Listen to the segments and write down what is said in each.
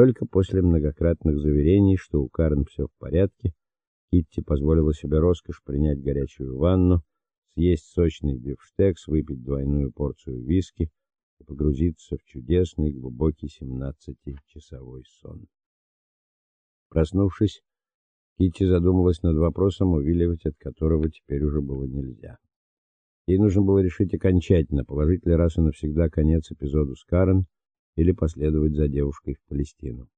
Только после многократных заверений, что у Карен все в порядке, Китти позволила себе роскошь принять горячую ванну, съесть сочный бифштекс, выпить двойную порцию виски и погрузиться в чудесный глубокий 17-часовой сон. Проснувшись, Китти задумалась над вопросом, увиливать от которого теперь уже было нельзя. Ей нужно было решить окончательно, положить ли раз и навсегда конец эпизоду с Карен или последовать за девушкой в Палестину.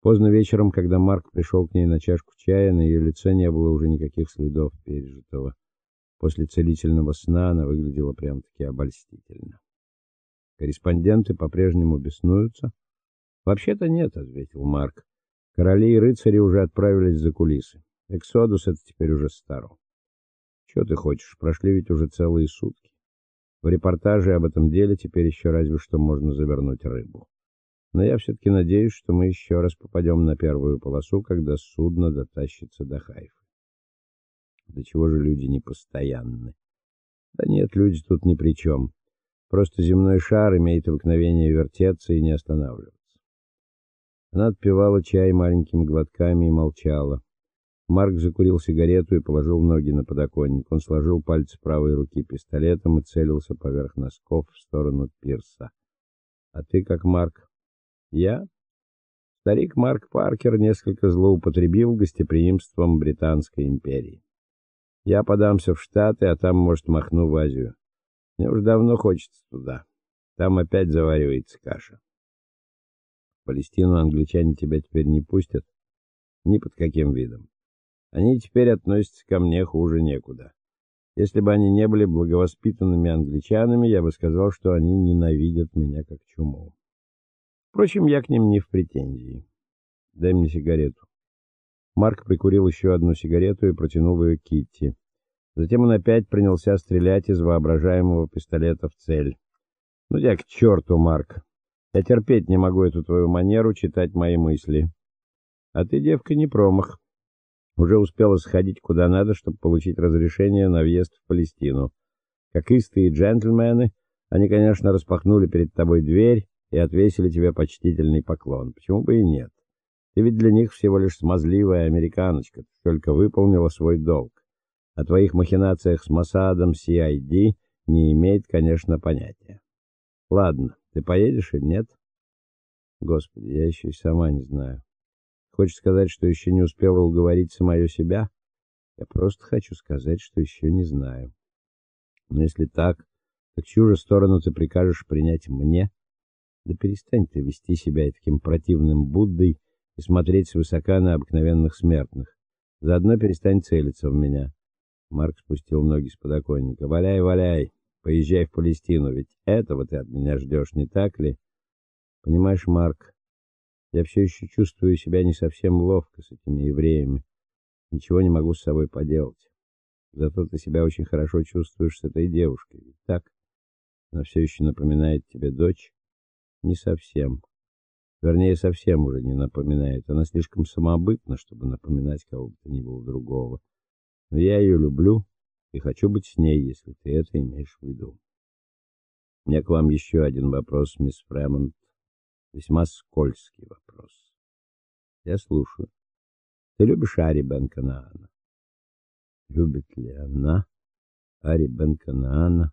Поздно вечером, когда Марк пришел к ней на чашку чая, на ее лице не было уже никаких следов пережитого. После целительного сна она выглядела прям-таки обольстительно. Корреспонденты по-прежнему беснуются. Вообще-то нет, ответил Марк. Короли и рыцари уже отправились за кулисы. Эксодус это теперь уже старо. Что ты хочешь? Прошли ведь уже целые сутки. В репортаже об этом деле теперь еще разве что можно завернуть рыбу. Но я все таки надеюсь, что мы еще раз попадем на первую полосу, когда судно дотащится до Хайфы. До чего же люди непостоянны? Да нет, люди тут ни при чем. Просто земной шар имеет обыкновение вертеться и не останавливаться. Она отпивала чай маленькими глотками и молчала. Марк закурил сигарету и положил ноги на подоконник. Он сложил пальцы правой руки пистолетом и целился поверх носков в сторону пирса. А ты как Марк? Я? Старик Марк Паркер несколько злоупотребил гостеприимством британской империи. Я подамся в Штаты, а там, может, махну в Азию. Мне уже давно хочется туда. Там опять заваривается каша. Палестину англичане тебя теперь не пустят ни под каким видом. Они теперь относятся ко мне хуже некуда. Если бы они не были благовоспитанными англичанами, я бы сказал, что они ненавидят меня как чуму. Впрочем, я к ним не в претензии. Дай мне сигарету. Марк прикурил еще одну сигарету и протянул ее Китти. Затем он опять принялся стрелять из воображаемого пистолета в цель. Ну я к черту, Марк. Я терпеть не могу эту твою манеру читать мои мысли. А ты, девка, не промах. Уже успела сходить куда надо, чтобы получить разрешение на въезд в Палестину. Как истые джентльмены, они, конечно, распахнули перед тобой дверь и отвесили тебе почтительный поклон. Почему бы и нет? Ты ведь для них всего лишь смазливая американочка, только выполнила свой долг. О твоих махинациях с Моссадом, CID не имеет, конечно, понятия. Ладно, ты поедешь или нет? Господи, я еще и сама не знаю. Хочешь сказать, что еще не успела уговорить самое себя? Я просто хочу сказать, что еще не знаю. Но если так, то чью же сторону ты прикажешь принять мне? Да перестань ты вести себя таким противным Буддой и смотреть свысока на обыкновенных смертных. Заодно перестань целиться в меня. Марк спустил ноги с подоконника. Валяй, валяй. Поезжай в Палестину, ведь этого ты от меня ждешь, не так ли? Понимаешь, Марк, я все еще чувствую себя не совсем ловко с этими евреями. Ничего не могу с собой поделать. Зато ты себя очень хорошо чувствуешь с этой девушкой, ведь так? Она все еще напоминает тебе дочь? Не совсем. Вернее, совсем уже не напоминает. Она слишком самобытна, чтобы напоминать кого бы то ни было другого. Но я ее люблю и хочу быть с ней, если ты это имеешь в виду. У меня к вам еще один вопрос, мисс Фремонт. Весьма скользкий вопрос. Я слушаю. Ты любишь Ари Бен-Канаана? Любит ли она Ари Бен-Канаана?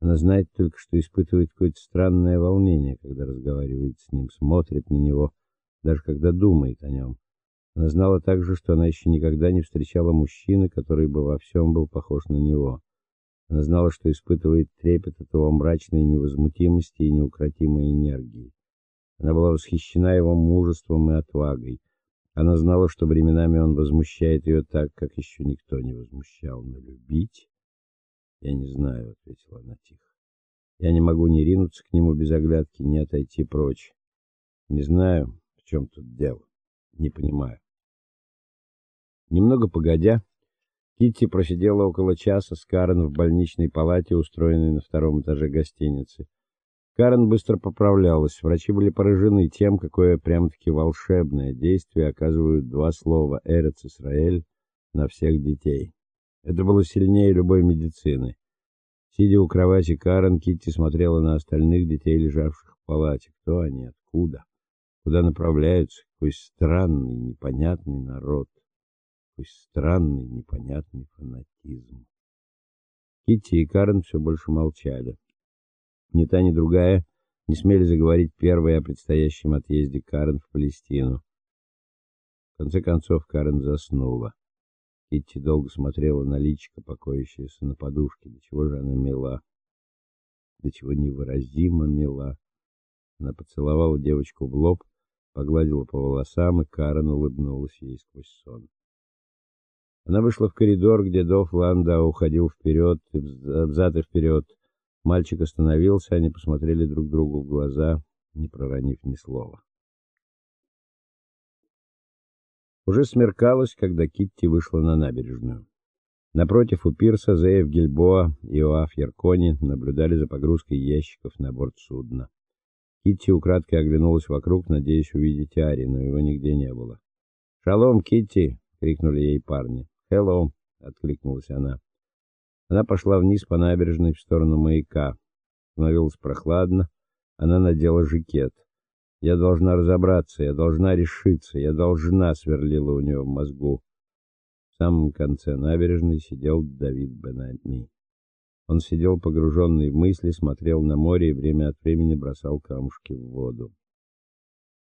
Она знает только, что испытывает какое-то странное волнение, когда разговаривает с ним, смотрит на него, даже когда думает о нем. Она знала также, что она еще никогда не встречала мужчины, который бы во всем был похож на него. Она знала, что испытывает трепет от его мрачной невозмутимости и неукротимой энергии. Она была восхищена его мужеством и отвагой. Она знала, что временами он возмущает ее так, как еще никто не возмущал, но любить я не знаю, ответила она тихо. Я не могу ни ринуться к нему без оглядки, ни отойти прочь. Не знаю, в чем тут дело. Не понимаю. Немного погодя, Китти просидела около часа с Карен в больничной палате, устроенной на втором этаже гостиницы. Карен быстро поправлялась. Врачи были поражены тем, какое прямо-таки волшебное действие оказывают два слова «Эрец Исраэль» на всех детей. Это было сильнее любой медицины. Сидя у кровати Карен, Китти смотрела на остальных детей, лежавших в палате. Кто они? Откуда? Куда направляются? Какой странный, непонятный народ. Какой странный, непонятный фанатизм. Китти и Карен все больше молчали. Ни та, ни другая не смели заговорить первой о предстоящем отъезде Карен в Палестину. В конце концов Карен заснула. Китти долго смотрела на личико, покоящееся на подушке. До чего же она мила. До чего невыразимо мила. Она поцеловала девочку в лоб, погладила по волосам, и Карен улыбнулась ей сквозь сон. Она вышла в коридор, где Доф Ланда уходил вперед, взад и вперед. Мальчик остановился, они посмотрели друг другу в глаза, не проронив ни слова. Уже смеркалось, когда Китти вышла на набережную. Напротив у пирса Зеев Гильбоа и Оаф Яркони наблюдали за погрузкой ящиков на борт судна. Китти украдкой оглянулась вокруг, надеясь увидеть Ари, но его нигде не было. "Шалом, Китти!" крикнули ей парни. "Hello", откликнулась она. Она пошла вниз по набережной в сторону маяка. Становилось прохладно. Она надела жакет. Я должна разобраться, я должна решиться, я должна, сверлила у нее в мозгу. В самом конце набережной сидел Давид Бенами. Он сидел погруженный в мысли, смотрел на море и время от времени бросал камушки в воду.